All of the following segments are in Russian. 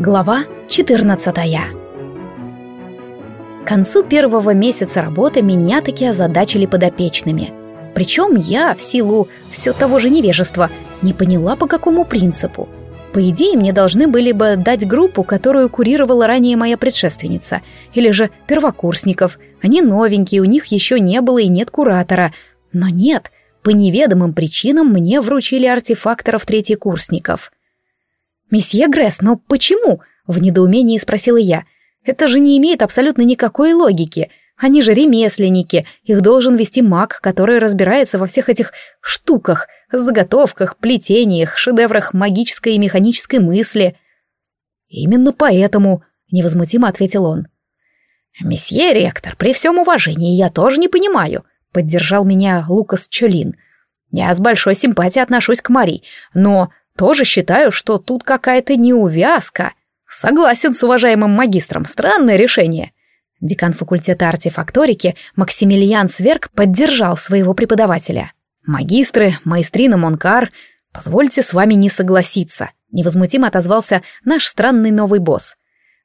Глава 14 К концу первого месяца работы меня таки озадачили подопечными. Причем я, в силу все того же невежества, не поняла, по какому принципу. По идее, мне должны были бы дать группу, которую курировала ранее моя предшественница, или же первокурсников. Они новенькие, у них еще не было и нет куратора. Но нет, по неведомым причинам мне вручили артефакторов третьекурсников — «Месье Гресс, но почему?» — в недоумении спросила я. «Это же не имеет абсолютно никакой логики. Они же ремесленники, их должен вести маг, который разбирается во всех этих штуках, заготовках, плетениях, шедеврах магической и механической мысли». «Именно поэтому», — невозмутимо ответил он. «Месье ректор, при всем уважении, я тоже не понимаю», — поддержал меня Лукас Чолин. «Я с большой симпатией отношусь к Мари, но тоже считаю, что тут какая-то неувязка. Согласен с уважаемым магистром, странное решение. Декан факультета артефакторики Максимилиан Сверк поддержал своего преподавателя. «Магистры, маэстрина Монкар, позвольте с вами не согласиться», — невозмутимо отозвался наш странный новый босс.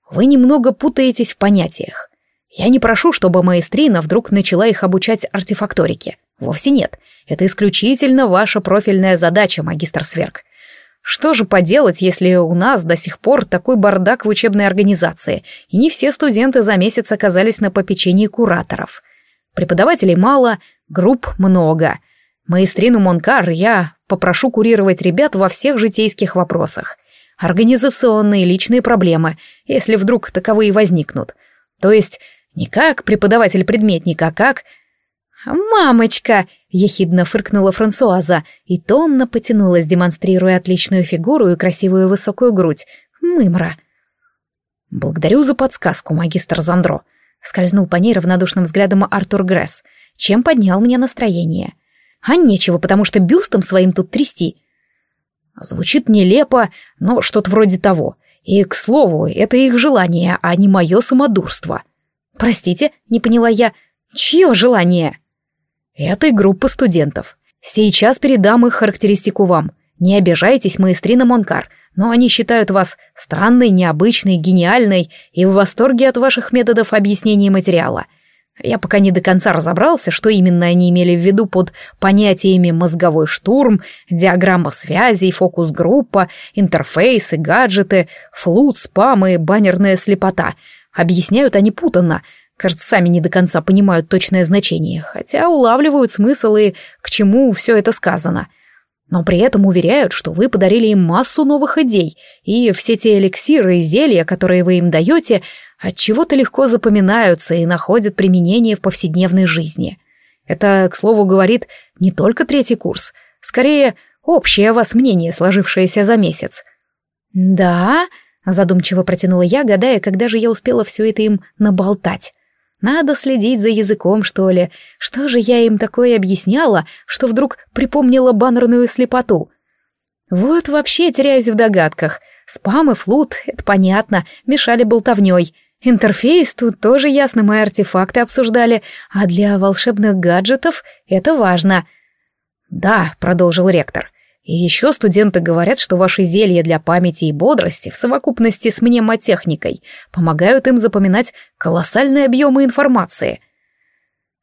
«Вы немного путаетесь в понятиях. Я не прошу, чтобы маэстрина вдруг начала их обучать артефакторике. Вовсе нет. Это исключительно ваша профильная задача, магистр Сверк. Что же поделать, если у нас до сих пор такой бардак в учебной организации, и не все студенты за месяц оказались на попечении кураторов. Преподавателей мало, групп много. Маэстрину Монкар я попрошу курировать ребят во всех житейских вопросах. Организационные личные проблемы, если вдруг таковые возникнут. То есть не как преподаватель предметника, а как... «Мамочка!» Ехидно фыркнула Франсуаза и томно потянулась, демонстрируя отличную фигуру и красивую высокую грудь. Мымра. «Благодарю за подсказку, магистр Зандро», — скользнул по ней равнодушным взглядом Артур Гресс, чем поднял мне настроение. «А нечего, потому что бюстом своим тут трясти». Звучит нелепо, но что-то вроде того. И, к слову, это их желание, а не мое самодурство. «Простите», — не поняла я, — «чье желание?» Этой группы студентов. Сейчас передам их характеристику вам. Не обижайтесь, маэстрина Монкар, но они считают вас странной, необычной, гениальной и в восторге от ваших методов объяснения материала. Я пока не до конца разобрался, что именно они имели в виду под понятиями «мозговой штурм», «диаграмма связей», «фокус-группа», «интерфейсы», «гаджеты», «флут», «спам» и «баннерная слепота». Объясняют они путанно — Кажется, сами не до конца понимают точное значение, хотя улавливают смысл и к чему все это сказано. Но при этом уверяют, что вы подарили им массу новых идей, и все те эликсиры и зелья, которые вы им даете, от чего-то легко запоминаются и находят применение в повседневной жизни. Это, к слову, говорит не только третий курс, скорее общее вас мнение, сложившееся за месяц. «Да?» — задумчиво протянула я, гадая, когда же я успела все это им наболтать. Надо следить за языком, что ли. Что же я им такое объясняла, что вдруг припомнила баннерную слепоту? Вот вообще теряюсь в догадках. Спам и флут, это понятно, мешали болтовней. Интерфейс тут тоже ясно, мои артефакты обсуждали, а для волшебных гаджетов это важно. «Да», — продолжил ректор, и еще студенты говорят, что ваши зелья для памяти и бодрости в совокупности с мнемотехникой помогают им запоминать колоссальные объемы информации.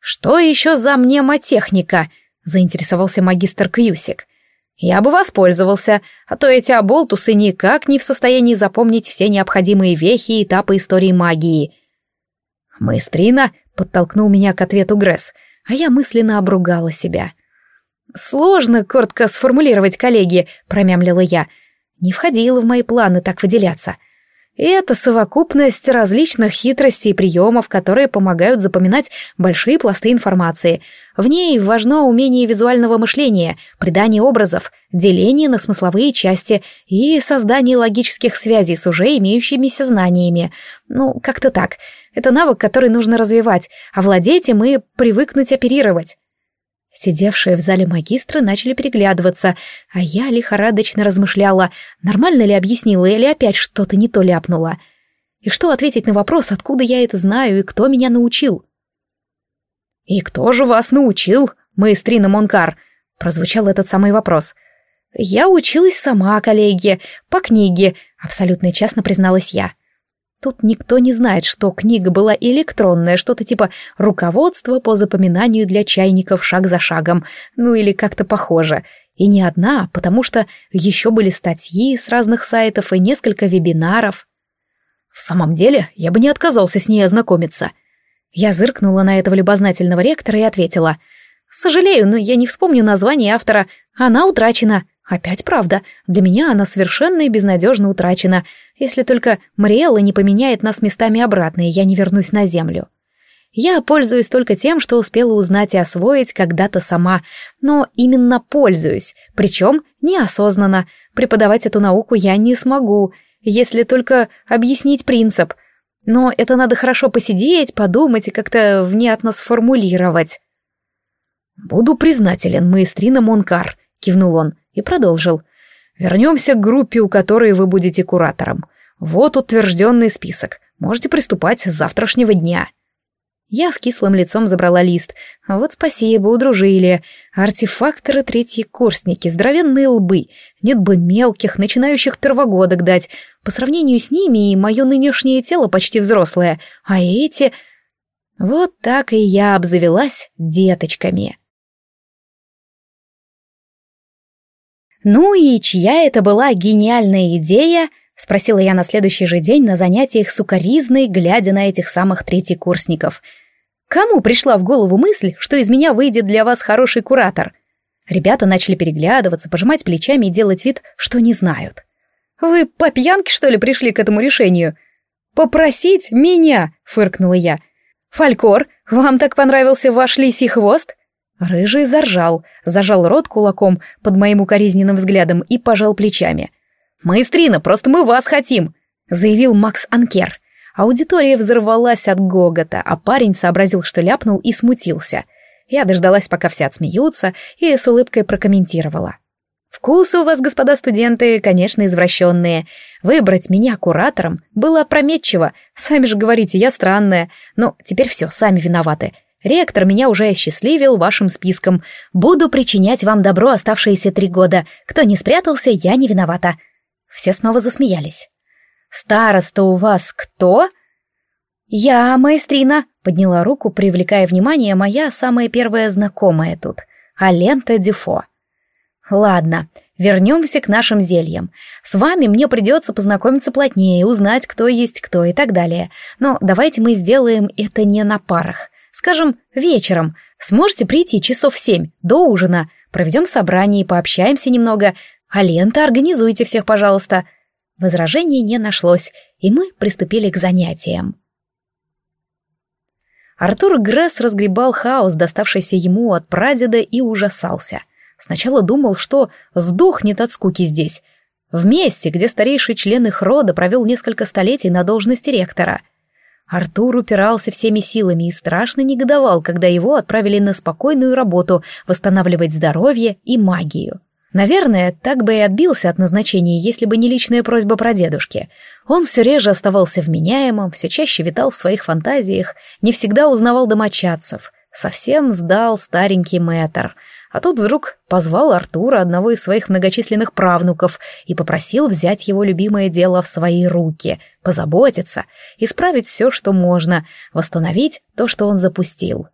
«Что еще за мнемотехника?» — заинтересовался магистр Кьюсик. «Я бы воспользовался, а то эти оболтусы никак не в состоянии запомнить все необходимые вехи и этапы истории магии». «Маэстрина», — подтолкнул меня к ответу Гресс, а я мысленно обругала себя — «Сложно коротко сформулировать, коллеги», — промямлила я. «Не входило в мои планы так выделяться». Это совокупность различных хитростей и приемов, которые помогают запоминать большие пласты информации. В ней важно умение визуального мышления, придание образов, деление на смысловые части и создание логических связей с уже имеющимися знаниями. Ну, как-то так. Это навык, который нужно развивать, овладеть им и привыкнуть оперировать. Сидевшие в зале магистры начали переглядываться, а я лихорадочно размышляла, нормально ли объяснила или опять что-то не то ляпнула. И что ответить на вопрос, откуда я это знаю и кто меня научил? «И кто же вас научил, маэстрина Монкар?» — прозвучал этот самый вопрос. «Я училась сама, коллеги, по книге», — Абсолютно честно призналась я. Тут никто не знает, что книга была электронная, что-то типа «Руководство по запоминанию для чайников шаг за шагом», ну или как-то похоже. И не одна, потому что еще были статьи с разных сайтов и несколько вебинаров. В самом деле, я бы не отказался с ней ознакомиться. Я зыркнула на этого любознательного ректора и ответила. «Сожалею, но я не вспомню название автора. Она утрачена». Опять правда, для меня она совершенно и безнадежно утрачена, если только Мариэлла не поменяет нас местами обратно, и я не вернусь на землю. Я пользуюсь только тем, что успела узнать и освоить когда-то сама, но именно пользуюсь, причем неосознанно. Преподавать эту науку я не смогу, если только объяснить принцип. Но это надо хорошо посидеть, подумать и как-то внятно сформулировать. «Буду признателен, маэстрина Монкар», — кивнул он и продолжил. «Вернемся к группе, у которой вы будете куратором. Вот утвержденный список. Можете приступать с завтрашнего дня». Я с кислым лицом забрала лист. Вот спасибо, удружили. Артефакторы третьи курсники, здоровенные лбы. Нет бы мелких, начинающих первогодок дать. По сравнению с ними и мое нынешнее тело почти взрослое. А эти... Вот так и я обзавелась деточками. «Ну и чья это была гениальная идея?» — спросила я на следующий же день на занятиях с укоризной, глядя на этих самых третьекурсников. «Кому пришла в голову мысль, что из меня выйдет для вас хороший куратор?» Ребята начали переглядываться, пожимать плечами и делать вид, что не знают. «Вы по пьянке, что ли, пришли к этому решению?» «Попросить меня?» — фыркнула я. «Фалькор, вам так понравился ваш лисий хвост?» Рыжий заржал, зажал рот кулаком под моим укоризненным взглядом и пожал плечами. «Маэстрина, просто мы вас хотим!» — заявил Макс Анкер. Аудитория взорвалась от гогота, а парень сообразил, что ляпнул и смутился. Я дождалась, пока все отсмеются, и с улыбкой прокомментировала. «Вкусы у вас, господа студенты, конечно, извращенные. Выбрать меня куратором было опрометчиво. Сами же говорите, я странная. Но теперь все, сами виноваты. Ректор меня уже осчастливил вашим списком. Буду причинять вам добро оставшиеся три года. Кто не спрятался, я не виновата». Все снова засмеялись. «Староста у вас кто?» «Я, маэстрина», — подняла руку, привлекая внимание моя самая первая знакомая тут, Алента Дюфо. «Ладно, вернемся к нашим зельям. С вами мне придется познакомиться плотнее, узнать, кто есть кто и так далее. Но давайте мы сделаем это не на парах. Скажем, вечером. Сможете прийти часов в семь, до ужина. Проведем собрание и пообщаемся немного. А лента организуйте всех, пожалуйста». Возражений не нашлось, и мы приступили к занятиям. Артур Гресс разгребал хаос, доставшийся ему от прадеда, и ужасался. Сначала думал, что сдохнет от скуки здесь, в месте, где старейший член их рода провел несколько столетий на должности ректора — Артур упирался всеми силами и страшно негодовал, когда его отправили на спокойную работу восстанавливать здоровье и магию. Наверное, так бы и отбился от назначения, если бы не личная просьба про дедушки. Он все реже оставался вменяемым, все чаще витал в своих фантазиях, не всегда узнавал домочадцев. Совсем сдал старенький мэтр — а тут вдруг позвал Артура, одного из своих многочисленных правнуков, и попросил взять его любимое дело в свои руки, позаботиться, исправить все, что можно, восстановить то, что он запустил.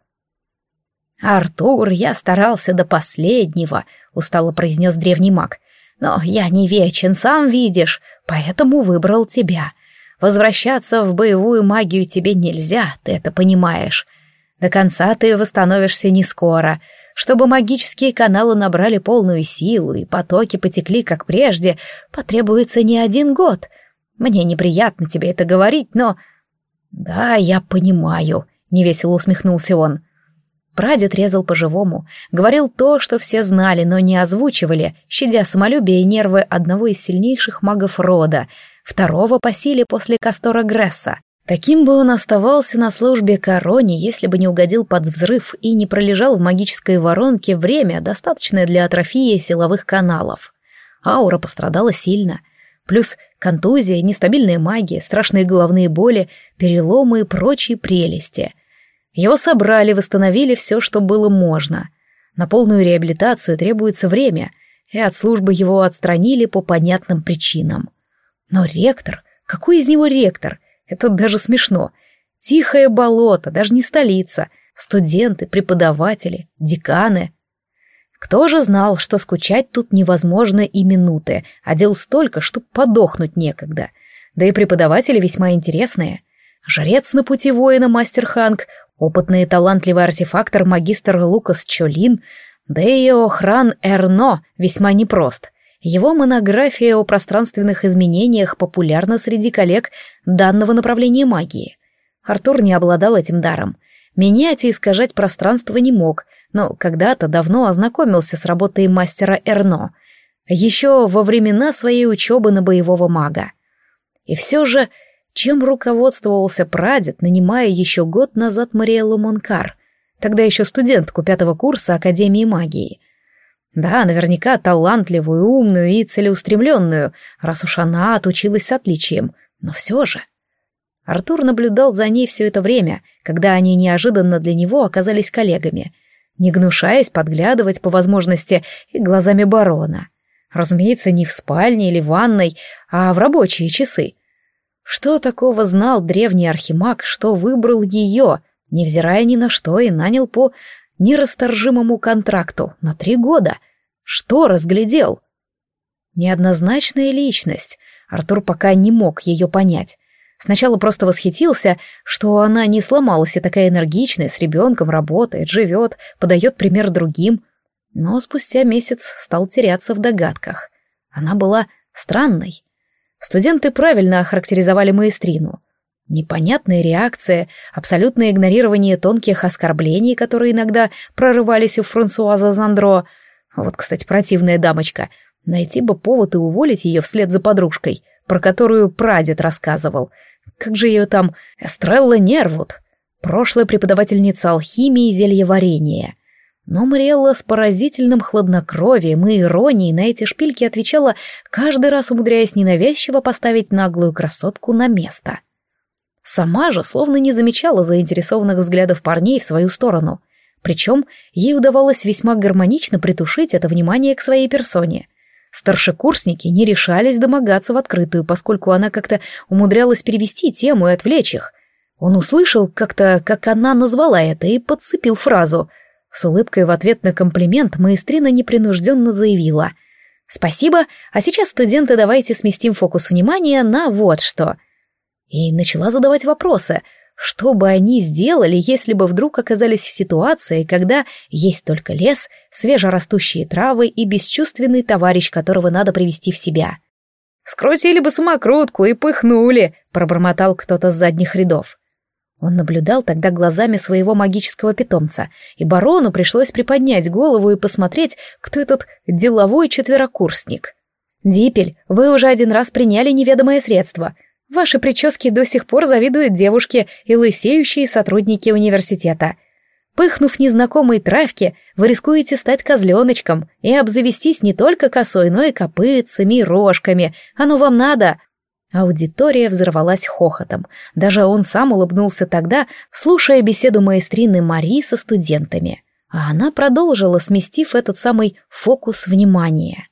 «Артур, я старался до последнего», — устало произнес древний маг. «Но я не вечен, сам видишь, поэтому выбрал тебя. Возвращаться в боевую магию тебе нельзя, ты это понимаешь. До конца ты восстановишься не скоро, чтобы магические каналы набрали полную силу и потоки потекли, как прежде, потребуется не один год. Мне неприятно тебе это говорить, но... Да, я понимаю, — невесело усмехнулся он. Прадед резал по-живому, говорил то, что все знали, но не озвучивали, щадя самолюбие и нервы одного из сильнейших магов рода, второго по силе после Кастора Гресса. Таким бы он оставался на службе короне, если бы не угодил под взрыв и не пролежал в магической воронке время, достаточное для атрофии силовых каналов. Аура пострадала сильно. Плюс контузия, нестабильная магия, страшные головные боли, переломы и прочие прелести. Его собрали, восстановили все, что было можно. На полную реабилитацию требуется время, и от службы его отстранили по понятным причинам. Но ректор? Какой из него ректор? Это даже смешно. Тихое болото, даже не столица. Студенты, преподаватели, деканы. Кто же знал, что скучать тут невозможно и минуты, а дел столько, что подохнуть некогда. Да и преподаватели весьма интересные. Жрец на пути воина мастер Ханг, опытный и талантливый артефактор магистр Лукас Чолин, да и охран Эрно весьма непрост. Его монография о пространственных изменениях популярна среди коллег данного направления магии. Артур не обладал этим даром. Менять и искажать пространство не мог, но когда-то давно ознакомился с работой мастера Эрно, еще во времена своей учебы на боевого мага. И все же, чем руководствовался прадед, нанимая еще год назад Мариэллу Монкар, тогда еще студентку пятого курса Академии магии. Да, наверняка талантливую, умную и целеустремленную, раз уж она отучилась с отличием, но все же... Артур наблюдал за ней все это время, когда они неожиданно для него оказались коллегами, не гнушаясь подглядывать по возможности и глазами барона. Разумеется, не в спальне или ванной, а в рабочие часы. Что такого знал древний архимаг, что выбрал ее, невзирая ни на что, и нанял по нерасторжимому контракту на три года? Что разглядел? Неоднозначная личность. Артур пока не мог ее понять. Сначала просто восхитился, что она не сломалась и такая энергичная, с ребенком работает, живет, подает пример другим. Но спустя месяц стал теряться в догадках. Она была странной. Студенты правильно охарактеризовали маэстрину. Непонятная реакция, абсолютное игнорирование тонких оскорблений, которые иногда прорывались у Франсуаза Зандро. Вот, кстати, противная дамочка. Найти бы повод и уволить ее вслед за подружкой, про которую прадед рассказывал — как же ее там? Эстрелла Нервуд. Прошлая преподавательница алхимии и зельеварения. Но Мариэлла с поразительным хладнокровием и иронией на эти шпильки отвечала, каждый раз умудряясь ненавязчиво поставить наглую красотку на место. Сама же словно не замечала заинтересованных взглядов парней в свою сторону. Причем ей удавалось весьма гармонично притушить это внимание к своей персоне — Старшекурсники не решались домогаться в открытую, поскольку она как-то умудрялась перевести тему и отвлечь их. Он услышал как-то, как она назвала это, и подцепил фразу. С улыбкой в ответ на комплимент маэстрина непринужденно заявила. «Спасибо, а сейчас, студенты, давайте сместим фокус внимания на вот что». И начала задавать вопросы — что бы они сделали, если бы вдруг оказались в ситуации, когда есть только лес, свежерастущие травы и бесчувственный товарищ, которого надо привести в себя? «Скрутили бы самокрутку и пыхнули», — пробормотал кто-то с задних рядов. Он наблюдал тогда глазами своего магического питомца, и барону пришлось приподнять голову и посмотреть, кто этот деловой четверокурсник. «Дипель, вы уже один раз приняли неведомое средство», Ваши прически до сих пор завидуют девушки и лысеющие сотрудники университета. Пыхнув незнакомой травки, вы рискуете стать козленочком и обзавестись не только косой, но и копытцами и рожками. Оно вам надо!» Аудитория взорвалась хохотом. Даже он сам улыбнулся тогда, слушая беседу маэстрины Мари со студентами. А она продолжила, сместив этот самый фокус внимания.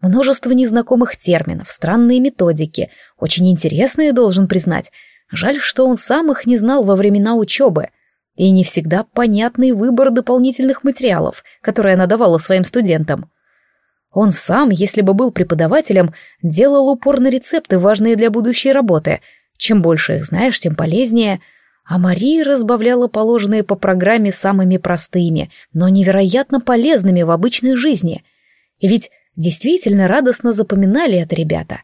Множество незнакомых терминов, странные методики, очень интересные, должен признать. Жаль, что он сам их не знал во времена учебы. И не всегда понятный выбор дополнительных материалов, которые она давала своим студентам. Он сам, если бы был преподавателем, делал упор на рецепты, важные для будущей работы. Чем больше их знаешь, тем полезнее. А Мария разбавляла положенные по программе самыми простыми, но невероятно полезными в обычной жизни. И ведь Действительно радостно запоминали это ребята.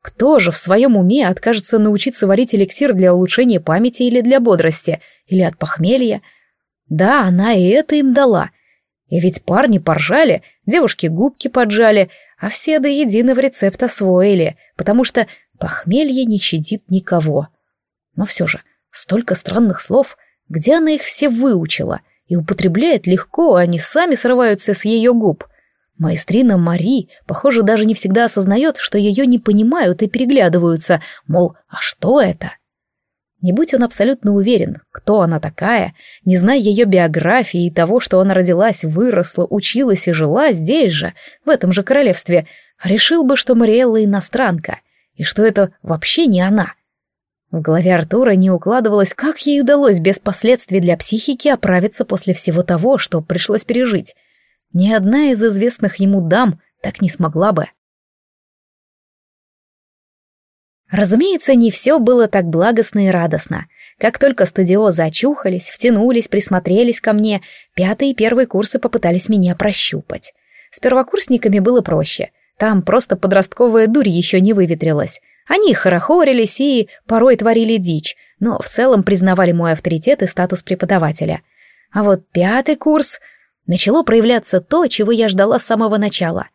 Кто же в своем уме откажется научиться варить эликсир для улучшения памяти или для бодрости, или от похмелья? Да, она и это им дала. И ведь парни поржали, девушки губки поджали, а все до единого рецепт освоили, потому что похмелье не щадит никого. Но все же, столько странных слов, где она их все выучила и употребляет легко, они сами срываются с ее губ — Маэстрина Мари, похоже, даже не всегда осознает, что ее не понимают и переглядываются, мол, а что это? Не будь он абсолютно уверен, кто она такая, не зная ее биографии и того, что она родилась, выросла, училась и жила здесь же, в этом же королевстве, решил бы, что Мариэлла иностранка — и что это вообще не она. В голове Артура не укладывалось, как ей удалось без последствий для психики оправиться после всего того, что пришлось пережить. Ни одна из известных ему дам так не смогла бы. Разумеется, не все было так благостно и радостно. Как только студиозы очухались, втянулись, присмотрелись ко мне, пятый и первый курсы попытались меня прощупать. С первокурсниками было проще. Там просто подростковая дурь еще не выветрилась. Они хорохорились и порой творили дичь, но в целом признавали мой авторитет и статус преподавателя. А вот пятый курс... Начало проявляться то, чего я ждала с самого начала.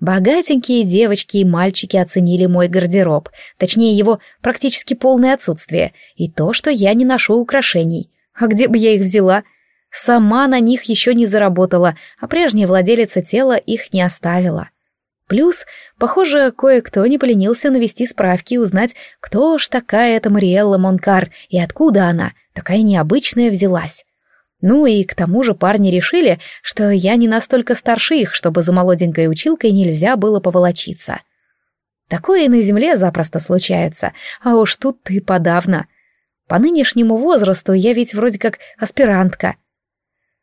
Богатенькие девочки и мальчики оценили мой гардероб, точнее его практически полное отсутствие, и то, что я не ношу украшений. А где бы я их взяла? Сама на них еще не заработала, а прежняя владелица тела их не оставила. Плюс, похоже, кое-кто не поленился навести справки и узнать, кто ж такая эта Мариэлла Монкар и откуда она, такая необычная, взялась. Ну и к тому же парни решили, что я не настолько старше их, чтобы за молоденькой училкой нельзя было поволочиться. Такое и на земле запросто случается, а уж тут ты подавно. По нынешнему возрасту я ведь вроде как аспирантка.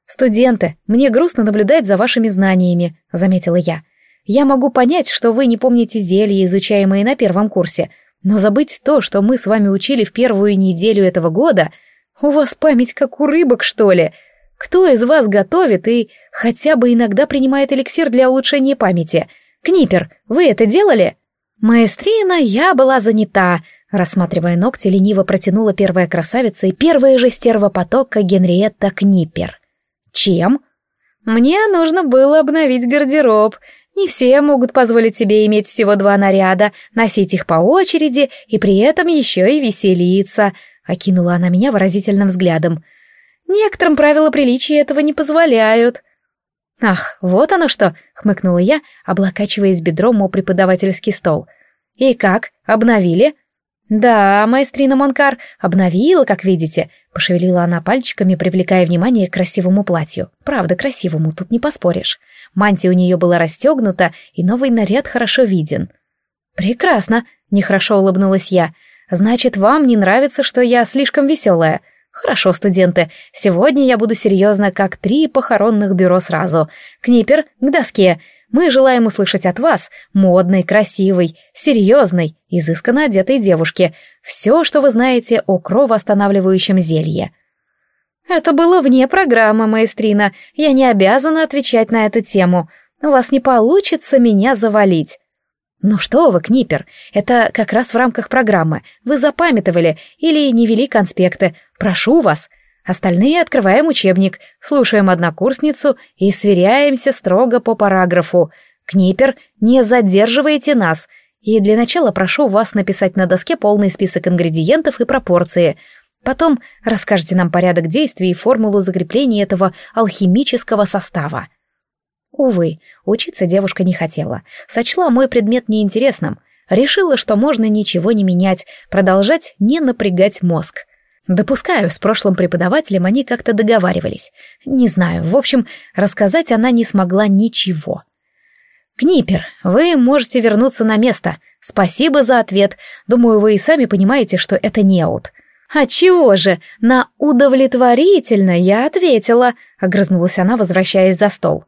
«Студенты, мне грустно наблюдать за вашими знаниями», — заметила я. «Я могу понять, что вы не помните зелья, изучаемые на первом курсе, но забыть то, что мы с вами учили в первую неделю этого года, у вас память как у рыбок, что ли? Кто из вас готовит и хотя бы иногда принимает эликсир для улучшения памяти? Книпер, вы это делали? Маэстрина, я была занята. Рассматривая ногти, лениво протянула первая красавица и первая же стерва потока Генриетта Книпер. Чем? Мне нужно было обновить гардероб. Не все могут позволить себе иметь всего два наряда, носить их по очереди и при этом еще и веселиться — окинула она меня выразительным взглядом. Некоторым правила приличия этого не позволяют. Ах, вот оно что, хмыкнула я, облокачиваясь бедром о преподавательский стол. И как, обновили? Да, маэстрина Монкар, обновила, как видите, пошевелила она пальчиками, привлекая внимание к красивому платью. Правда, красивому, тут не поспоришь. Мантия у нее была расстегнута, и новый наряд хорошо виден. «Прекрасно!» — нехорошо улыбнулась я. Значит, вам не нравится, что я слишком веселая. Хорошо, студенты, сегодня я буду серьезно, как три похоронных бюро сразу. Книпер, к доске. Мы желаем услышать от вас, модной, красивой, серьезной, изысканно одетой девушке, все, что вы знаете о кровоостанавливающем зелье. Это было вне программы, маэстрина. Я не обязана отвечать на эту тему. У вас не получится меня завалить. «Ну что вы, Книпер, это как раз в рамках программы. Вы запамятовали или не вели конспекты. Прошу вас. Остальные открываем учебник, слушаем однокурсницу и сверяемся строго по параграфу. Книпер, не задерживайте нас. И для начала прошу вас написать на доске полный список ингредиентов и пропорции. Потом расскажите нам порядок действий и формулу закрепления этого алхимического состава». Увы, учиться девушка не хотела. Сочла мой предмет неинтересным. Решила, что можно ничего не менять, продолжать не напрягать мозг. Допускаю, с прошлым преподавателем они как-то договаривались. Не знаю, в общем, рассказать она не смогла ничего. «Книпер, вы можете вернуться на место. Спасибо за ответ. Думаю, вы и сами понимаете, что это неуд». «А чего же? На удовлетворительно я ответила», — огрызнулась она, возвращаясь за стол.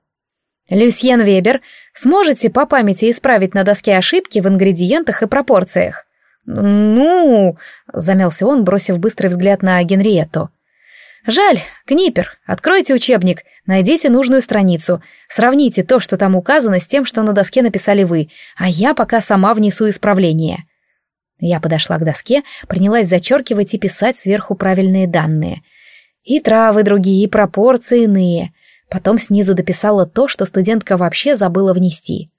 «Люсьен Вебер, сможете по памяти исправить на доске ошибки в ингредиентах и пропорциях?» «Ну...» — замялся он, бросив быстрый взгляд на Генриетту. «Жаль, Книпер, откройте учебник, найдите нужную страницу, сравните то, что там указано, с тем, что на доске написали вы, а я пока сама внесу исправление». Я подошла к доске, принялась зачеркивать и писать сверху правильные данные. И травы другие, и пропорции иные — Потом снизу дописала то, что студентка вообще забыла внести.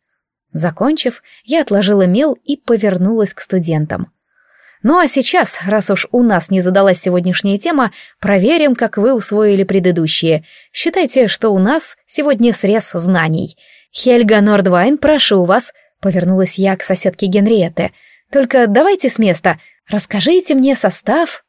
Закончив, я отложила мел и повернулась к студентам. Ну а сейчас, раз уж у нас не задалась сегодняшняя тема, проверим, как вы усвоили предыдущие. Считайте, что у нас сегодня срез знаний. Хельга Нордвайн, прошу вас, повернулась я к соседке Генриетте. Только давайте с места. Расскажите мне состав